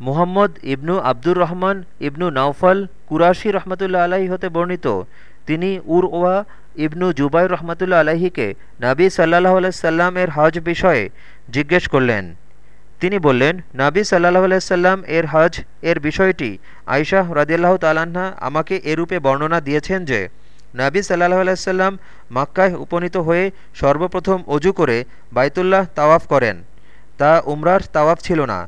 Muhammad ibnu Abdur Rahman ইবনু নাওফল কুরাশি রহমতুল্লা আলাহি হতে বর্ণিত। তিনি উর ওয়া ইবনু জুবাই রহমতুল্লা আলাহিকে নাবী সাল্লাহ আলাইসাল্লাম এর হজ বিষয়ে জিজ্ঞেস করলেন। তিনি বললেন, নাবী সাল্লাহ আলাইসাল্লাম এর হজ এর বিষয়টি আয়শাহ রদিয়াল্লাহ তালান্না আমাকে এরূপে বর্ণনা দিয়েছেন যে, নাবী সাল্লাহ আলাইসাল্লাম মাক্কায় উপনীত হয়ে সর্বপ্রথম অজু করে বাইতুল্লাহ তাওয়াফ করেন। তা উমরার তাওয়াফ ছিল না।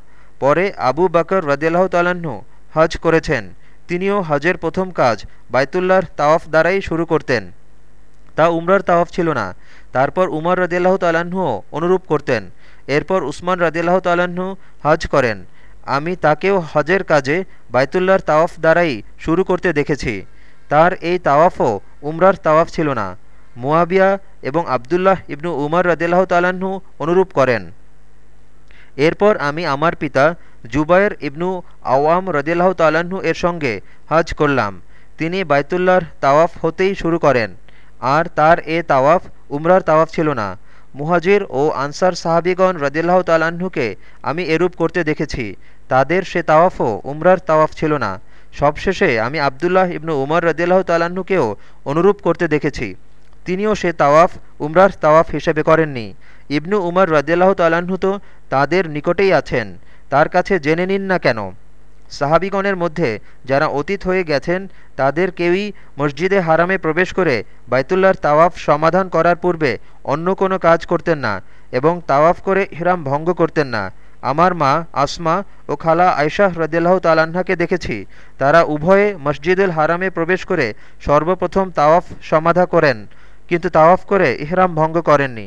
পরে আবু বাকর রদিয়াল্লাহ তালাহ্ন হজ করেছেন। তিনিও হজের প্রথম কাজ বাইতুল্লাহর তাওয়াফ দ্বারাই শুরু করতেন। তা উমরার তাওয়াফ ছিল না। তারপর উমর রদিয়াল্লাহ তাল্লাহ্নও অনুরূপ করতেন। এরপর উসমান রদিয়াল্লাহ তাল্লাহ্ন হজ করেন। আমি তাকেও হজের কাজে বাইতুল্লাহর তাওয়াফ দ্বারাই শুরু করতে দেখেছি। তার এই তাওয়াফও উমরার তাওয়াফ ছিল না। মুয়াবিয়া এবং আবদুল্লাহ ইবনু উমর রদিয়াল্লাহ তাল্লাহ্ন অনুরূপ করেন। এরপর আমি আমার পিতা জুবায়ের ইবনু আওয়াম রদিয়াল্লাহ তাল্লাহ্ন এর সঙ্গে হজ করলাম। তিনি বাইতুল্লাহর তাওয়াফ হতেই শুরু করেন। আর তার এ তাওয়াফ, উমরার তাওয়াফ ছিল না। মুহাজির ও আনসার সাহাবিগণ রদিল্লাহ তালাহুকে আমি এরূপ করতে দেখেছি। তাদের সে তাওয়াফও, উমরার তাওয়াফ ছিল না। সবশেষে আমি আবদুল্লাহ ইবনু উমর রদিল্লাহ তালাহুকেও অনুরূপ করতে দেখেছি। তিনিও সে তাওয়াফ, উমরার তাওয়াফ হিসেবে করেননি। ইবনু উমর রদিয়াল্লাহ তো তাদের নিকটেই আছেন, তার কাছে জেনে নিন না কেন। সাহাবিগণের মধ্যে যারা অতীত হয়ে গেছেন, তাদের কেউই মসজিদে হারামে প্রবেশ করে বাইতুল্লাহর তাওয়াফ সমাধান করার পূর্বে অন্য কোনো কাজ করতেন না এবং তাওয়াফ করে হিরাম ভঙ্গ করতেন না। আমার মা আসমা ও খালা আয়শাহ রদিল্লাহ তালান্নাকে দেখেছি, তারা উভয়ে মসজিদুল হারামে প্রবেশ করে সর্বপ্রথম তাওয়াফ সমাধা করেন, কিন্তু তাওয়াফ করে ইহরাম ভঙ্গ করেননি।